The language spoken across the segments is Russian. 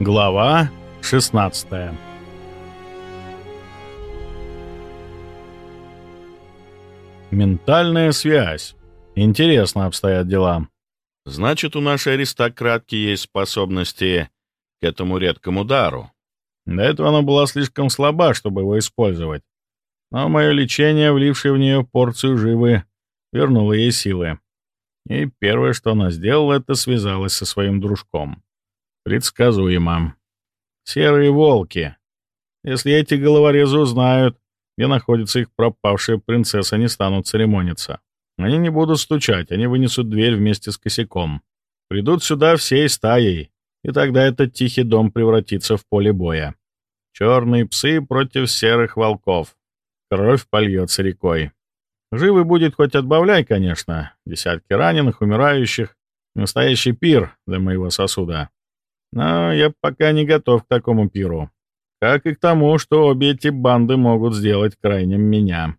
Глава 16 Ментальная связь. Интересно обстоят дела. Значит, у нашей аристократки есть способности к этому редкому дару. До этого она была слишком слаба, чтобы его использовать. Но мое лечение, влившее в нее порцию живы, вернуло ей силы. И первое, что она сделала, это связалась со своим дружком. Предсказуемо. Серые волки. Если эти головорезы узнают, где находится их пропавшая принцесса, не станут церемониться. Они не будут стучать, они вынесут дверь вместе с косяком. Придут сюда всей стаей, и тогда этот тихий дом превратится в поле боя. Черные псы против серых волков. Кровь польется рекой. Живы будет хоть отбавляй, конечно. Десятки раненых, умирающих. Настоящий пир для моего сосуда. Но я пока не готов к такому пиру. Как и к тому, что обе эти банды могут сделать крайним меня.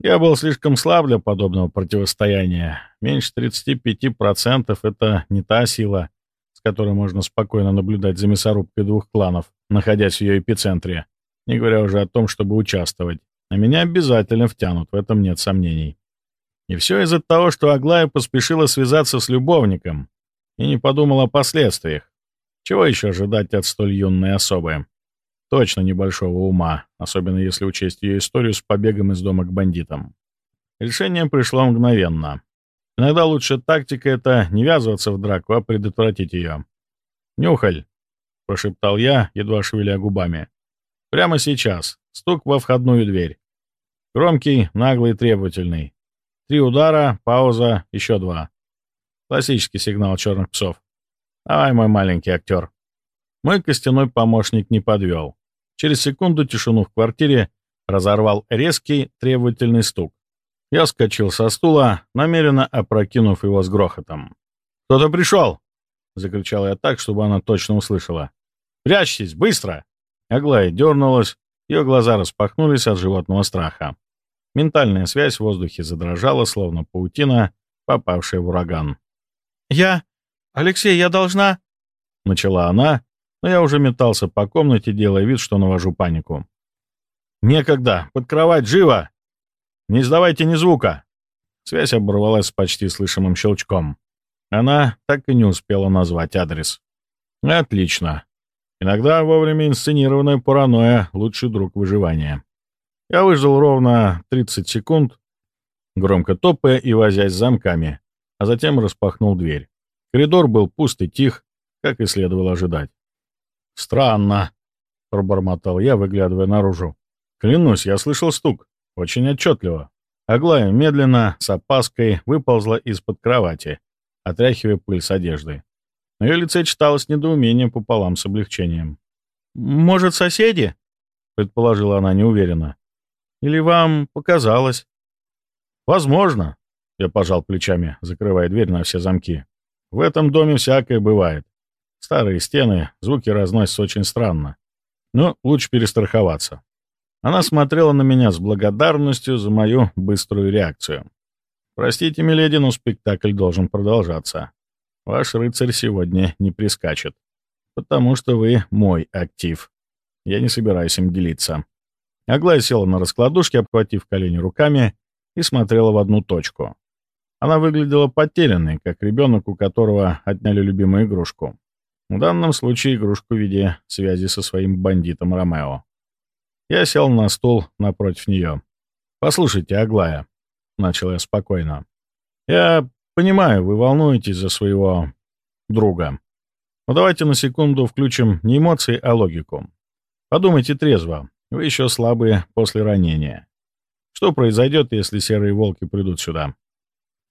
Я был слишком слаб для подобного противостояния. Меньше 35% — это не та сила, с которой можно спокойно наблюдать за мясорубкой двух кланов, находясь в ее эпицентре, не говоря уже о том, чтобы участвовать. А меня обязательно втянут, в этом нет сомнений. И все из-за того, что Аглая поспешила связаться с любовником и не подумала о последствиях. Чего еще ожидать от столь юной особы? Точно небольшого ума, особенно если учесть ее историю с побегом из дома к бандитам. Решение пришло мгновенно. Иногда лучшая тактика — это не ввязываться в драку, а предотвратить ее. «Нюхаль!» — прошептал я, едва шевеля губами. «Прямо сейчас. Стук во входную дверь. Громкий, наглый, требовательный. Три удара, пауза, еще два. Классический сигнал черных псов. Давай, мой маленький актер. Мой костяной помощник не подвел. Через секунду тишину в квартире разорвал резкий, требовательный стук. Я скочил со стула, намеренно опрокинув его с грохотом. «Кто-то пришел!» — закричал я так, чтобы она точно услышала. «Прячьтесь, быстро!» Аглая дернулась, ее глаза распахнулись от животного страха. Ментальная связь в воздухе задрожала, словно паутина, попавшая в ураган. «Я... «Алексей, я должна...» — начала она, но я уже метался по комнате, делая вид, что навожу панику. «Некогда! Под кровать! Живо! Не издавайте ни звука!» Связь оборвалась с почти слышимым щелчком. Она так и не успела назвать адрес. «Отлично. Иногда вовремя инсценированная паранойя — лучший друг выживания». Я выждал ровно 30 секунд, громко топая и возясь замками, а затем распахнул дверь. Коридор был пуст и тих, как и следовало ожидать. «Странно», — пробормотал я, выглядывая наружу. «Клянусь, я слышал стук. Очень отчетливо». Аглая медленно, с опаской, выползла из-под кровати, отряхивая пыль с одежды. На ее лице читалось недоумение пополам с облегчением. «Может, соседи?» — предположила она неуверенно. «Или вам показалось?» «Возможно», — я пожал плечами, закрывая дверь на все замки. В этом доме всякое бывает. Старые стены, звуки разносятся очень странно. Но лучше перестраховаться. Она смотрела на меня с благодарностью за мою быструю реакцию. «Простите, миледи, но спектакль должен продолжаться. Ваш рыцарь сегодня не прискачет, потому что вы мой актив. Я не собираюсь им делиться». Аглая села на раскладушке, обхватив колени руками, и смотрела в одну точку. Она выглядела потерянной, как ребенок, у которого отняли любимую игрушку. В данном случае игрушку в виде связи со своим бандитом Ромео. Я сел на стул напротив нее. «Послушайте, Аглая», — начал я спокойно. «Я понимаю, вы волнуетесь за своего друга. Но давайте на секунду включим не эмоции, а логику. Подумайте трезво. Вы еще слабые после ранения. Что произойдет, если серые волки придут сюда?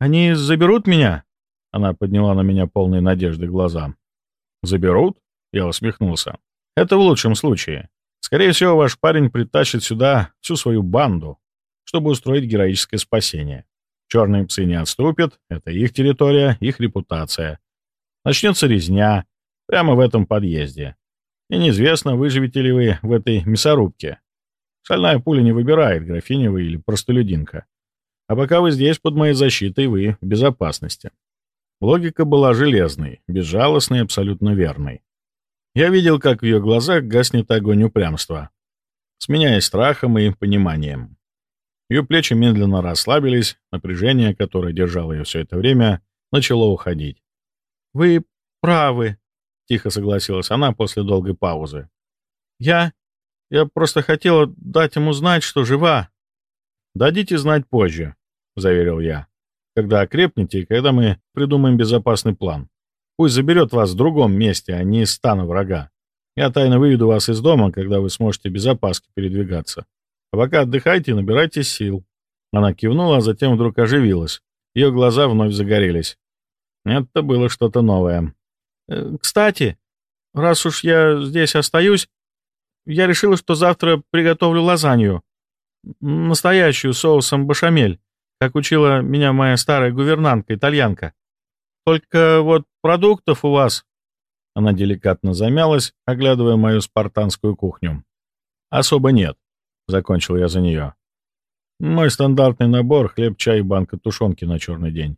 «Они заберут меня?» Она подняла на меня полные надежды глаза. «Заберут?» Я усмехнулся. «Это в лучшем случае. Скорее всего, ваш парень притащит сюда всю свою банду, чтобы устроить героическое спасение. Черные псы не отступят, это их территория, их репутация. Начнется резня прямо в этом подъезде. И неизвестно, выживете ли вы в этой мясорубке. Шальная пуля не выбирает, графиня вы или простолюдинка. А пока вы здесь под моей защитой, вы в безопасности. Логика была железной, безжалостной и абсолютно верной. Я видел, как в ее глазах гаснет огонь упрямства, сменяясь страхом и пониманием. Ее плечи медленно расслабились, напряжение, которое держало ее все это время, начало уходить. «Вы правы», — тихо согласилась она после долгой паузы. «Я... я просто хотела дать ему знать, что жива». «Дадите знать позже», — заверил я, «когда окрепнете и когда мы придумаем безопасный план. Пусть заберет вас в другом месте, а не из стана врага. Я тайно выведу вас из дома, когда вы сможете без опаски передвигаться. А пока отдыхайте и набирайте сил». Она кивнула, а затем вдруг оживилась. Ее глаза вновь загорелись. Это было что-то новое. «Э, «Кстати, раз уж я здесь остаюсь, я решила, что завтра приготовлю лазанью. Настоящую, соусом башамель, как учила меня моя старая гувернантка-итальянка. Только вот продуктов у вас...» Она деликатно замялась, оглядывая мою спартанскую кухню. «Особо нет», — закончил я за нее. «Мой стандартный набор — хлеб, чай и банка тушенки на черный день».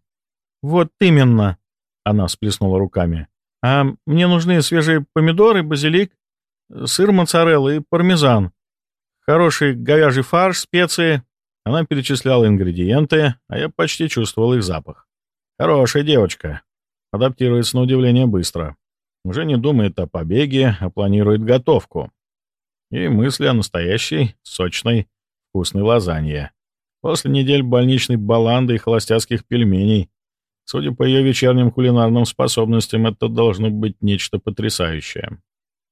«Вот именно», — она всплеснула руками. «А мне нужны свежие помидоры, базилик, сыр моцарелла и пармезан, хороший говяжий фарш, специи». Она перечисляла ингредиенты, а я почти чувствовал их запах. «Хорошая девочка. Адаптируется на удивление быстро. Уже не думает о побеге, а планирует готовку. И мысли о настоящей, сочной, вкусной лазанье. После недель больничной баланды и холостяцких пельменей Судя по ее вечерним кулинарным способностям, это должно быть нечто потрясающее.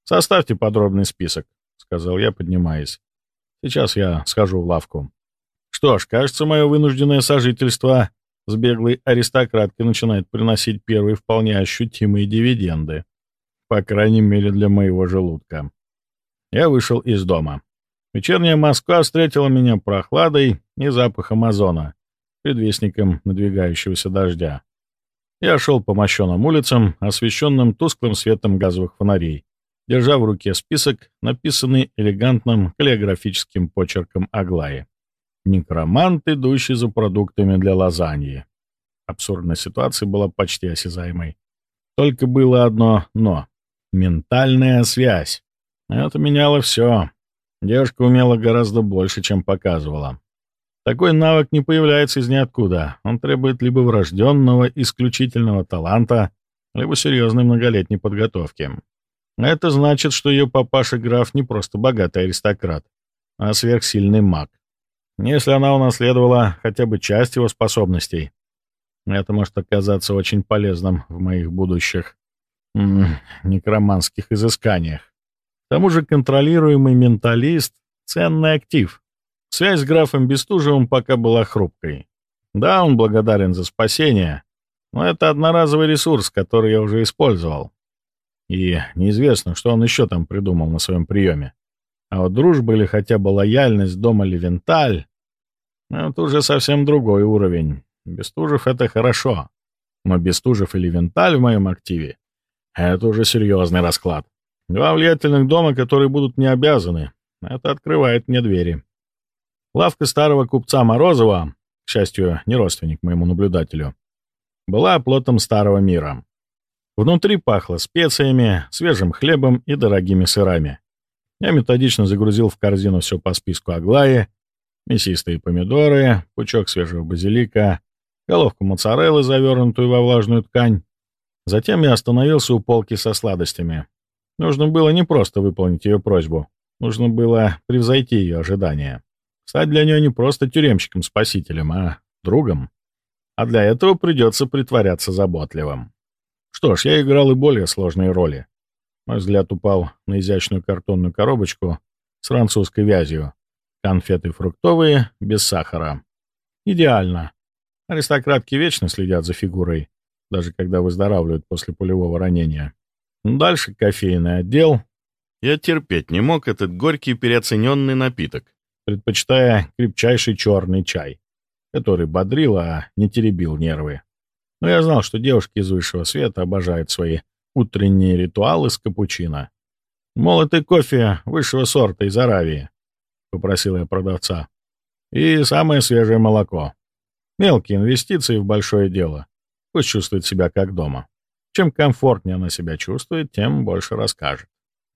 «Составьте подробный список», — сказал я, поднимаясь. «Сейчас я схожу в лавку». Что ж, кажется, мое вынужденное сожительство с беглой аристократкой начинает приносить первые вполне ощутимые дивиденды. По крайней мере, для моего желудка. Я вышел из дома. Вечерняя Москва встретила меня прохладой и запахом озона, предвестником надвигающегося дождя. Я шел по мощенным улицам, освещенным тусклым светом газовых фонарей, держа в руке список, написанный элегантным каллиграфическим почерком Аглаи. «Некромант, идущий за продуктами для лазаньи». Абсурдная ситуация была почти осязаемой. Только было одно «но». Ментальная связь. Это меняло все. Девушка умела гораздо больше, чем показывала. Такой навык не появляется из ниоткуда. Он требует либо врожденного, исключительного таланта, либо серьезной многолетней подготовки. Это значит, что ее папаша-граф не просто богатый аристократ, а сверхсильный маг. Если она унаследовала хотя бы часть его способностей, это может оказаться очень полезным в моих будущих м -м, некроманских изысканиях. К тому же контролируемый менталист — ценный актив — Связь с графом Бестужевым пока была хрупкой. Да, он благодарен за спасение, но это одноразовый ресурс, который я уже использовал. И неизвестно, что он еще там придумал на своем приеме. А вот дружба или хотя бы лояльность дома Левенталь — это уже совсем другой уровень. Бестужев — это хорошо, но Бестужев и Левенталь в моем активе — это уже серьезный расклад. Два влиятельных дома, которые будут не обязаны. Это открывает мне двери. Лавка старого купца Морозова, к счастью, не родственник моему наблюдателю, была оплотом старого мира. Внутри пахло специями, свежим хлебом и дорогими сырами. Я методично загрузил в корзину все по списку Аглаи, мясистые помидоры, пучок свежего базилика, головку моцареллы, завернутую во влажную ткань. Затем я остановился у полки со сладостями. Нужно было не просто выполнить ее просьбу, нужно было превзойти ее ожидания. Стать для нее не просто тюремщиком-спасителем, а другом. А для этого придется притворяться заботливым. Что ж, я играл и более сложные роли. Мой взгляд упал на изящную картонную коробочку с французской вязью. Конфеты фруктовые, без сахара. Идеально. Аристократки вечно следят за фигурой, даже когда выздоравливают после пулевого ранения. Дальше кофейный отдел. Я терпеть не мог этот горький переоцененный напиток предпочитая крепчайший черный чай, который бодрил, а не теребил нервы. Но я знал, что девушки из высшего света обожают свои утренние ритуалы с капучино. «Молотый кофе высшего сорта из Аравии», — попросил я продавца. «И самое свежее молоко. Мелкие инвестиции в большое дело. Пусть чувствует себя как дома. Чем комфортнее она себя чувствует, тем больше расскажет.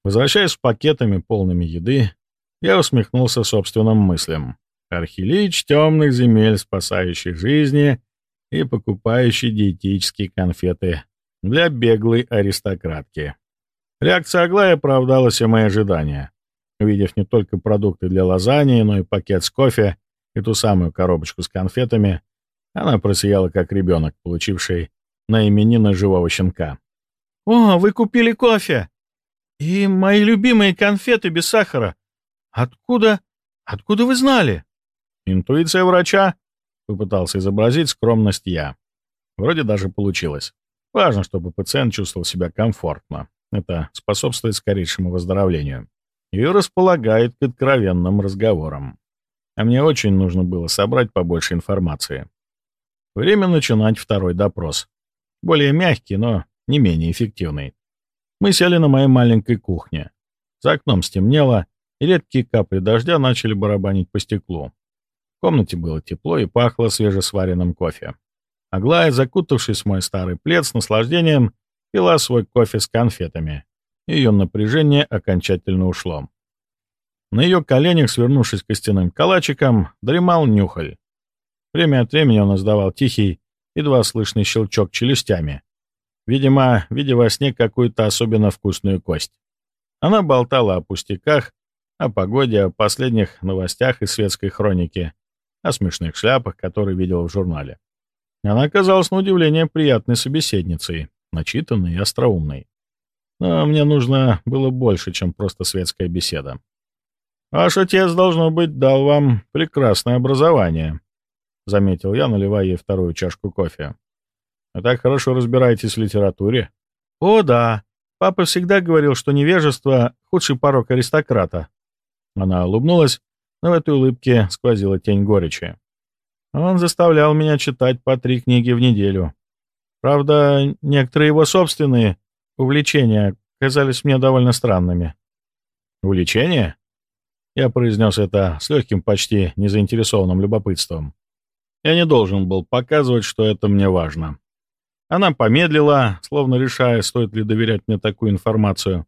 Возвращаясь с пакетами, полными еды, я усмехнулся собственным мыслям. Архилич темных земель, спасающий жизни и покупающий диетические конфеты для беглой аристократки. Реакция Аглая оправдала все мои ожидания. Увидев не только продукты для лазаньи, но и пакет с кофе и ту самую коробочку с конфетами, она просияла, как ребенок, получивший на именины живого щенка. «О, вы купили кофе! И мои любимые конфеты без сахара! Откуда... откуда вы знали?» «Интуиция врача», — попытался изобразить скромность я. Вроде даже получилось. Важно, чтобы пациент чувствовал себя комфортно. Это способствует скорейшему выздоровлению и располагает к откровенным разговорам. А мне очень нужно было собрать побольше информации. Время начинать второй допрос. Более мягкий, но не менее эффективный. Мы сели на моей маленькой кухне. За окном стемнело, и редкие капли дождя начали барабанить по стеклу. В комнате было тепло и пахло свежесваренным кофе. Аглая, закутавшись в мой старый плед с наслаждением, пила свой кофе с конфетами. Ее напряжение окончательно ушло. На ее коленях, свернувшись костяным калачиком, дремал нюхаль. Время от времени он издавал тихий, едва слышный щелчок челюстями. Видимо, видя во сне какую-то особенно вкусную кость. Она болтала о пустяках, о погоде, о последних новостях из светской хроники, о смешных шляпах, которые видел в журнале. Она оказалась на удивление приятной собеседницей, начитанной и остроумной. Но мне нужно было больше, чем просто светская беседа. «Ваш отец, должно быть, дал вам прекрасное образование», — заметил я, наливая ей вторую чашку кофе. «Вы так хорошо разбираетесь в литературе?» «О, да. Папа всегда говорил, что невежество — худший порог аристократа». Она улыбнулась, но в этой улыбке сквозила тень горечи. Он заставлял меня читать по три книги в неделю. Правда, некоторые его собственные увлечения казались мне довольно странными. «Увлечения?» Я произнес это с легким, почти незаинтересованным любопытством. Я не должен был показывать, что это мне важно. Она помедлила, словно решая, стоит ли доверять мне такую информацию.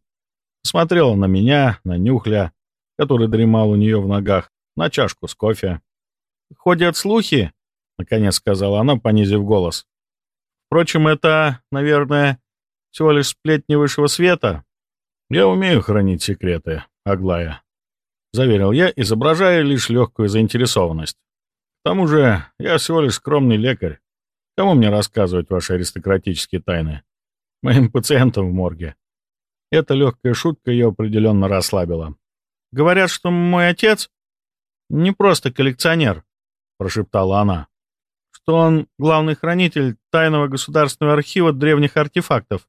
Смотрела на меня, на нюхля, который дремал у нее в ногах, на чашку с кофе. «Ходят слухи», — наконец сказала она, понизив голос. «Впрочем, это, наверное, всего лишь сплетни высшего света. Я умею хранить секреты, Аглая», — заверил я, изображая лишь легкую заинтересованность. «К тому же я всего лишь скромный лекарь. Кому мне рассказывать ваши аристократические тайны? Моим пациентам в морге». Эта легкая шутка ее определенно расслабила. «Говорят, что мой отец не просто коллекционер», — прошептала она, «что он главный хранитель тайного государственного архива древних артефактов.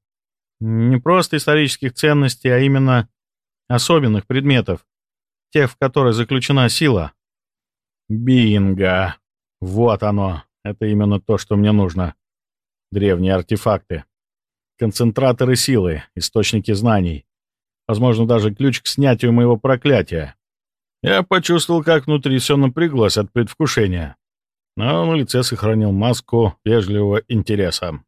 Не просто исторических ценностей, а именно особенных предметов, тех, в которых заключена сила. Бинго! Вот оно! Это именно то, что мне нужно. Древние артефакты. Концентраторы силы, источники знаний. Возможно, даже ключ к снятию моего проклятия. Я почувствовал, как внутри все напряглось от предвкушения. Но на лице сохранил маску вежливого интереса.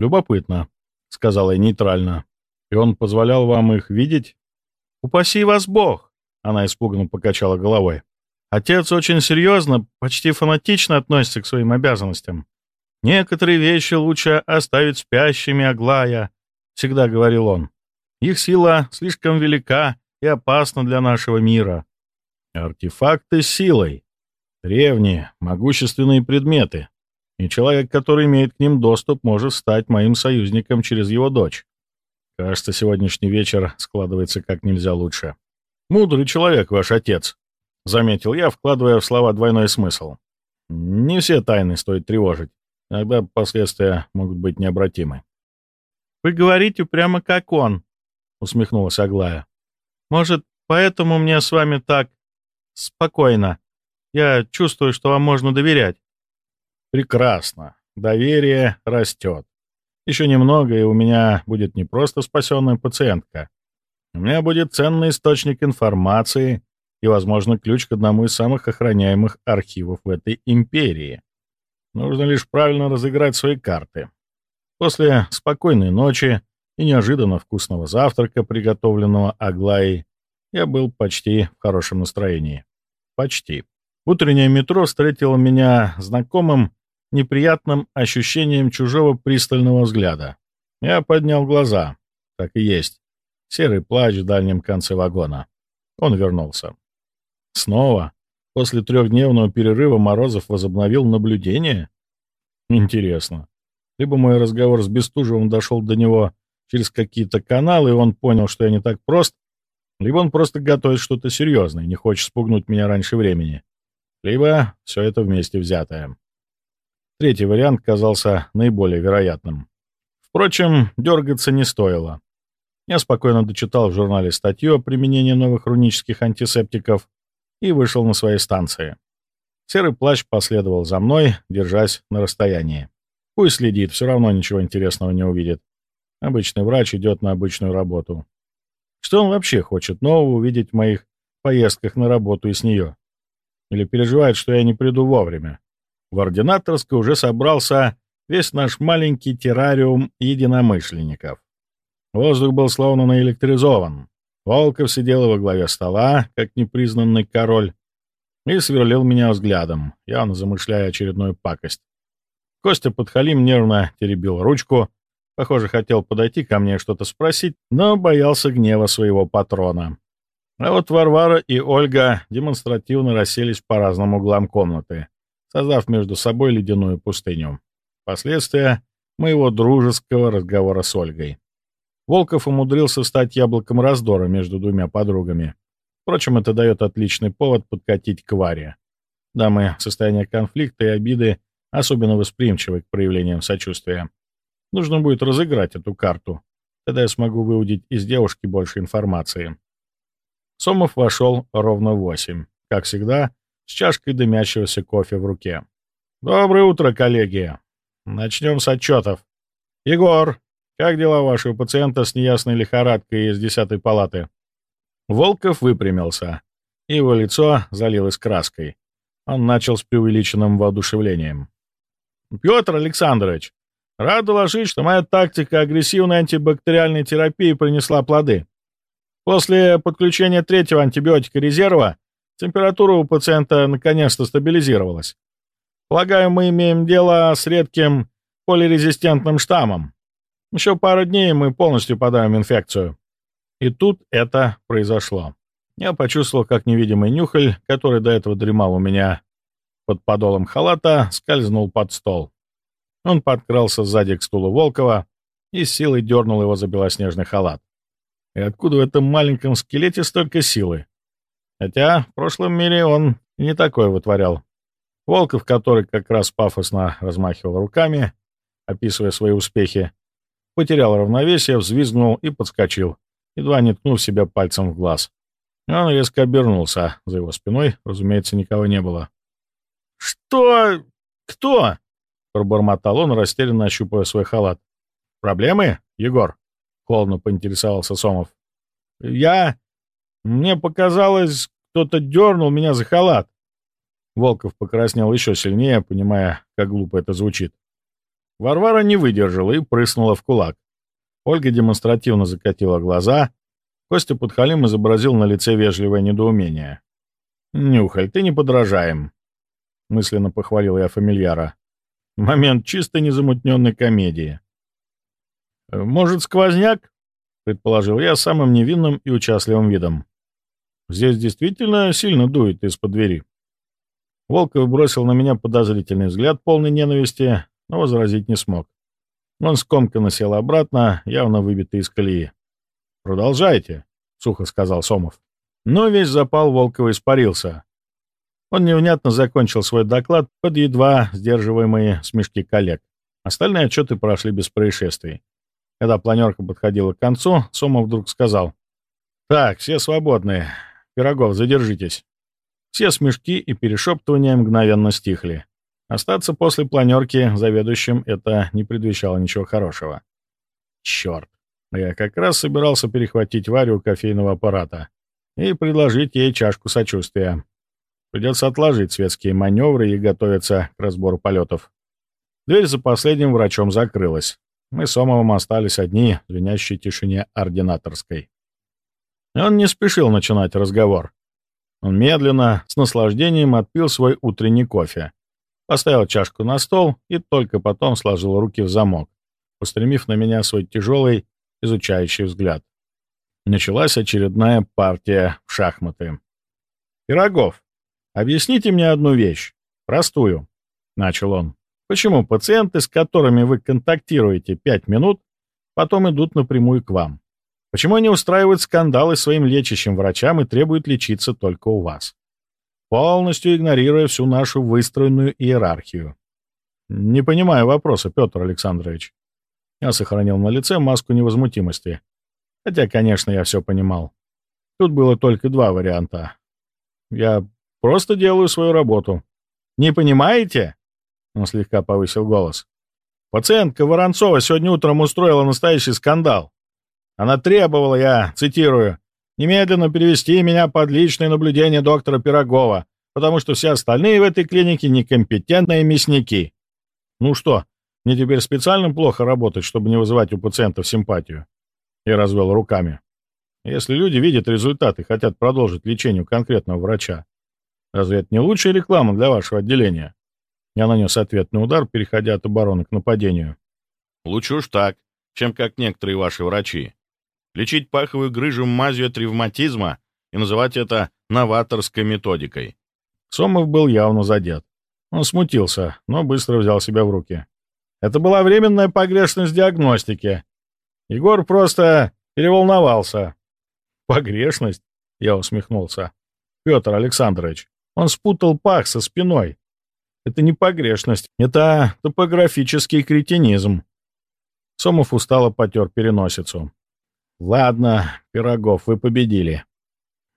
«Любопытно», — сказала я нейтрально. «И он позволял вам их видеть?» «Упаси вас Бог!» Она испуганно покачала головой. Отец очень серьезно, почти фанатично относится к своим обязанностям. «Некоторые вещи лучше оставить спящими, Аглая», — всегда говорил он. «Их сила слишком велика и опасна для нашего мира». Артефакты с силой. Древние, могущественные предметы. И человек, который имеет к ним доступ, может стать моим союзником через его дочь. Кажется, сегодняшний вечер складывается как нельзя лучше. «Мудрый человек, ваш отец», — заметил я, вкладывая в слова двойной смысл. «Не все тайны стоит тревожить. Иногда последствия могут быть необратимы». «Вы говорите прямо как он», — усмехнулась Аглая. «Может, поэтому мне с вами так спокойно. Я чувствую, что вам можно доверять». «Прекрасно. Доверие растет. Еще немного, и у меня будет не просто спасенная пациентка, у меня будет ценный источник информации и, возможно, ключ к одному из самых охраняемых архивов в этой империи. Нужно лишь правильно разыграть свои карты. После спокойной ночи и неожиданно вкусного завтрака, приготовленного Аглаей, я был почти в хорошем настроении. Почти. Утреннее метро встретило меня знакомым, неприятным ощущением чужого пристального взгляда. Я поднял глаза. Так и есть. Серый плащ в дальнем конце вагона. Он вернулся. Снова, после трехдневного перерыва, Морозов возобновил наблюдение? Интересно. Либо мой разговор с Бестужевым дошел до него через какие-то каналы, и он понял, что я не так прост, либо он просто готовит что-то серьезное, не хочет спугнуть меня раньше времени, либо все это вместе взятое. Третий вариант казался наиболее вероятным. Впрочем, дергаться не стоило. Я спокойно дочитал в журнале статью о применении новых рунических антисептиков и вышел на своей станции. Серый плащ последовал за мной, держась на расстоянии. Пусть следит, все равно ничего интересного не увидит. Обычный врач идет на обычную работу. Что он вообще хочет нового увидеть в моих поездках на работу и с нее? Или переживает, что я не приду вовремя? В ординаторской уже собрался весь наш маленький террариум единомышленников. Воздух был словно наэлектризован. Волков сидел во главе стола, как непризнанный король, и сверлил меня взглядом, явно замышляя очередную пакость. Костя Подхалим нервно теребил ручку, похоже, хотел подойти ко мне что-то спросить, но боялся гнева своего патрона. А вот Варвара и Ольга демонстративно расселись по разным углам комнаты, создав между собой ледяную пустыню. Последствия моего дружеского разговора с Ольгой. Волков умудрился стать яблоком раздора между двумя подругами. Впрочем, это дает отличный повод подкатить к Варе. Дамы в состоянии конфликта и обиды особенно восприимчивы к проявлениям сочувствия. Нужно будет разыграть эту карту. Тогда я смогу выудить из девушки больше информации. Сомов вошел ровно в восемь, как всегда, с чашкой дымящегося кофе в руке. «Доброе утро, коллеги! Начнем с отчетов. Егор, как дела вашего пациента с неясной лихорадкой из десятой палаты?» Волков выпрямился. Его лицо залилось краской. Он начал с преувеличенным воодушевлением. «Петр Александрович, рад доложить, что моя тактика агрессивной антибактериальной терапии принесла плоды. После подключения третьего антибиотика резерва температура у пациента наконец-то стабилизировалась. Полагаю, мы имеем дело с редким полирезистентным штаммом. Еще пару дней мы полностью подаем инфекцию. И тут это произошло. Я почувствовал, как невидимый нюхаль, который до этого дремал у меня под подолом халата, скользнул под стол. Он подкрался сзади к стулу Волкова и силой дернул его за белоснежный халат. И откуда в этом маленьком скелете столько силы? Хотя в прошлом мире он не такое вытворял. Волков, который как раз пафосно размахивал руками, описывая свои успехи, потерял равновесие, взвизгнул и подскочил, едва не ткнув себя пальцем в глаз. Он резко обернулся. За его спиной, разумеется, никого не было. «Что? Кто?» — пробормотал он, растерянно ощупывая свой халат. «Проблемы, Егор?» — холодно поинтересовался Сомов. «Я... Мне показалось, кто-то дернул меня за халат». Волков покраснел еще сильнее, понимая, как глупо это звучит. Варвара не выдержала и прыснула в кулак. Ольга демонстративно закатила глаза. Костя Подхалим изобразил на лице вежливое недоумение. «Нюхаль, ты не подражаем», — мысленно похвалил я фамильяра. «Момент чисто незамутненной комедии». «Может, сквозняк?» — предположил я самым невинным и участливым видом. «Здесь действительно сильно дует из-под двери». Волков бросил на меня подозрительный взгляд, полный ненависти, но возразить не смог. Он скомканно сел обратно, явно выбитый из колеи. «Продолжайте», — сухо сказал Сомов. Но весь запал Волкова испарился. Он невнятно закончил свой доклад под едва сдерживаемые смешки коллег. Остальные отчеты прошли без происшествий. Когда планерка подходила к концу, Сомов вдруг сказал. «Так, все свободны. Пирогов, задержитесь». Все смешки и перешептывания мгновенно стихли. Остаться после планерки заведующим это не предвещало ничего хорошего. Черт. Я как раз собирался перехватить Варю кофейного аппарата и предложить ей чашку сочувствия. Придется отложить светские маневры и готовиться к разбору полетов. Дверь за последним врачом закрылась. Мы с Омовым остались одни в звенящей тишине ординаторской. Он не спешил начинать разговор. Он медленно, с наслаждением отпил свой утренний кофе, поставил чашку на стол и только потом сложил руки в замок, устремив на меня свой тяжелый, изучающий взгляд. Началась очередная партия в шахматы. «Пирогов, объясните мне одну вещь, простую», — начал он. «Почему пациенты, с которыми вы контактируете пять минут, потом идут напрямую к вам? Почему они устраивают скандалы своим лечащим врачам и требуют лечиться только у вас? Полностью игнорируя всю нашу выстроенную иерархию. Не понимаю вопроса, Петр Александрович. Я сохранил на лице маску невозмутимости. Хотя, конечно, я все понимал. Тут было только два варианта. Я просто делаю свою работу. Не понимаете? Он слегка повысил голос. Пациентка Воронцова сегодня утром устроила настоящий скандал. Она требовала, я цитирую, «немедленно перевести меня под личное наблюдение доктора Пирогова, потому что все остальные в этой клинике некомпетентные мясники». Ну что, мне теперь специально плохо работать, чтобы не вызывать у пациентов симпатию? Я развел руками. Если люди видят результаты хотят продолжить лечение у конкретного врача, разве это не лучшая реклама для вашего отделения? Я нанес ответный удар, переходя от обороны к нападению. Лучше уж так, чем как некоторые ваши врачи лечить паховую грыжу мазью от ревматизма и называть это новаторской методикой. Сомов был явно задет. Он смутился, но быстро взял себя в руки. Это была временная погрешность диагностики. Егор просто переволновался. «Погрешность?» — я усмехнулся. «Петр Александрович, он спутал пах со спиной. Это не погрешность, это топографический кретинизм». Сомов устало потер переносицу. «Ладно, Пирогов, вы победили.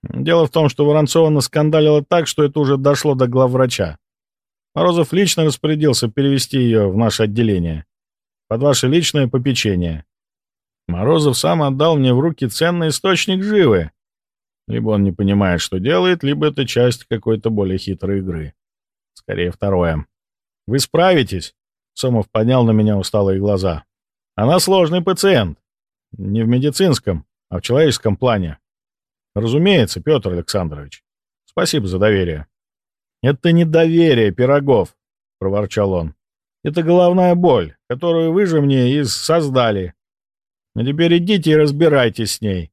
Дело в том, что Воронцова наскандалила так, что это уже дошло до главврача. Морозов лично распорядился перевести ее в наше отделение. Под ваше личное попечение. Морозов сам отдал мне в руки ценный источник живы. Либо он не понимает, что делает, либо это часть какой-то более хитрой игры. Скорее, второе. «Вы справитесь?» Сомов поднял на меня усталые глаза. «Она сложный пациент. Не в медицинском, а в человеческом плане. Разумеется, Петр Александрович. Спасибо за доверие. Это не доверие, Пирогов, проворчал он. Это головная боль, которую вы же мне и создали. А теперь идите и разбирайтесь с ней.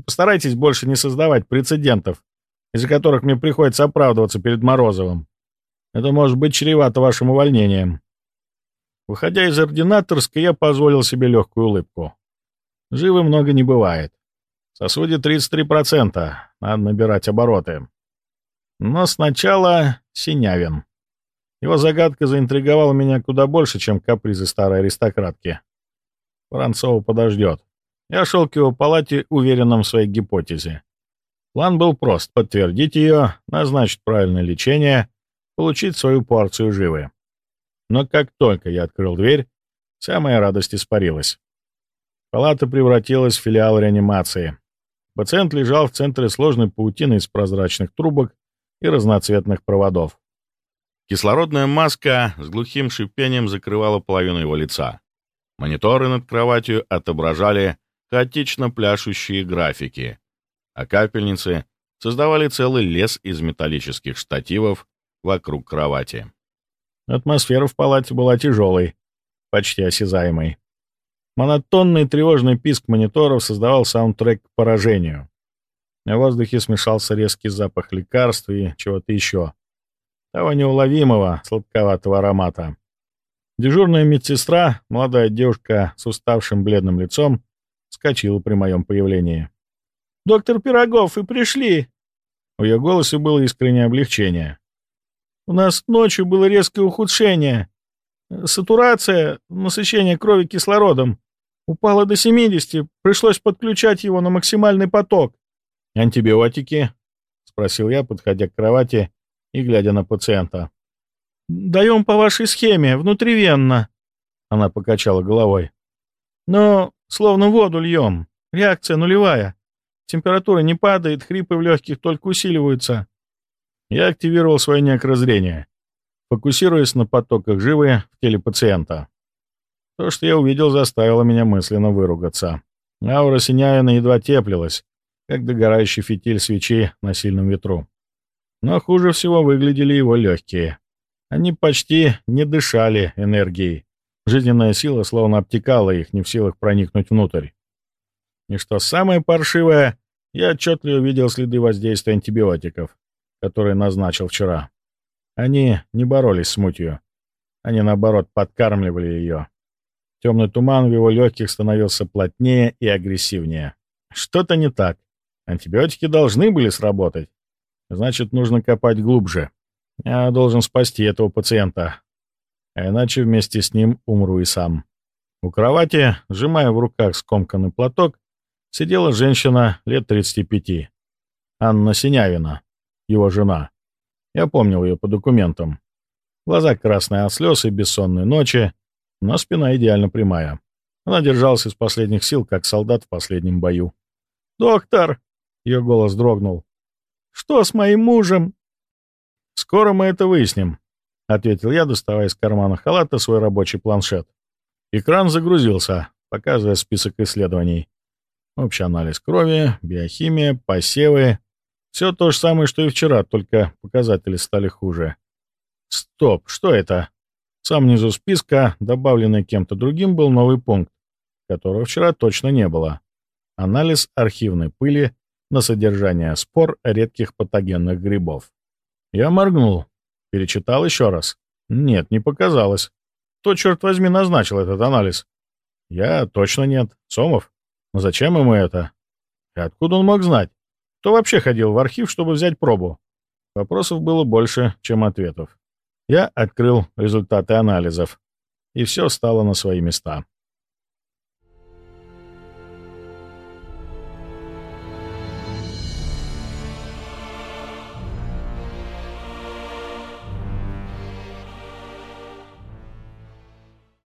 И постарайтесь больше не создавать прецедентов, из-за которых мне приходится оправдываться перед Морозовым. Это может быть чревато вашим увольнением. Выходя из ординаторской, я позволил себе легкую улыбку. Живы много не бывает. В сосуде 33%. Надо набирать обороты. Но сначала Синявин. Его загадка заинтриговала меня куда больше, чем капризы старой аристократки. Воронцова подождет. Я шел к его палате, уверенным в своей гипотезе. План был прост — подтвердить ее, назначить правильное лечение, получить свою порцию живы. Но как только я открыл дверь, вся моя радость испарилась. Палата превратилась в филиал реанимации. Пациент лежал в центре сложной паутины из прозрачных трубок и разноцветных проводов. Кислородная маска с глухим шипением закрывала половину его лица. Мониторы над кроватью отображали хаотично пляшущие графики, а капельницы создавали целый лес из металлических штативов вокруг кровати. Атмосфера в палате была тяжелой, почти осязаемой. Монотонный тревожный писк мониторов создавал саундтрек к поражению. В воздухе смешался резкий запах лекарств и чего-то еще. Того неуловимого, сладковатого аромата. Дежурная медсестра, молодая девушка с уставшим бледным лицом, вскочила при моем появлении. «Доктор Пирогов, вы пришли!» В ее голосе было искреннее облегчение. «У нас ночью было резкое ухудшение. Сатурация, насыщение крови кислородом. Упало до 70, пришлось подключать его на максимальный поток. «Антибиотики?» — спросил я, подходя к кровати и глядя на пациента. «Даем по вашей схеме, внутривенно», — она покачала головой. «Но словно воду льем. Реакция нулевая. Температура не падает, хрипы в легких только усиливаются». Я активировал свое некрозрение, фокусируясь на потоках живы в теле пациента. То, что я увидел, заставило меня мысленно выругаться. Аура Синявина едва теплилась, как догорающий фитиль свечи на сильном ветру. Но хуже всего выглядели его легкие. Они почти не дышали энергией. Жизненная сила словно обтекала их, не в силах проникнуть внутрь. И что самое паршивое, я отчетливо видел следы воздействия антибиотиков, которые назначил вчера. Они не боролись с мутью. Они, наоборот, подкармливали ее. Темный туман в его легких становился плотнее и агрессивнее. Что-то не так. Антибиотики должны были сработать. Значит, нужно копать глубже. Я должен спасти этого пациента. А иначе вместе с ним умру и сам. У кровати, сжимая в руках скомканный платок, сидела женщина лет 35. Анна Синявина, его жена. Я помнил ее по документам. Глаза красные от слез и бессонной ночи, но спина идеально прямая. Она держалась из последних сил, как солдат в последнем бою. «Доктор!» — ее голос дрогнул. «Что с моим мужем?» «Скоро мы это выясним», — ответил я, доставая из кармана халата свой рабочий планшет. Экран загрузился, показывая список исследований. Общий анализ крови, биохимия, посевы. Все то же самое, что и вчера, только показатели стали хуже. Стоп, что это? Сам внизу списка, добавленный кем-то другим, был новый пункт, которого вчера точно не было. Анализ архивной пыли на содержание спор редких патогенных грибов. Я моргнул, перечитал еще раз. Нет, не показалось. Кто, черт возьми, назначил этот анализ? Я точно нет. Сомов? Но зачем ему это? И откуда он мог знать? Кто вообще ходил в архив, чтобы взять пробу? Вопросов было больше, чем ответов. Я открыл результаты анализов, и все стало на свои места.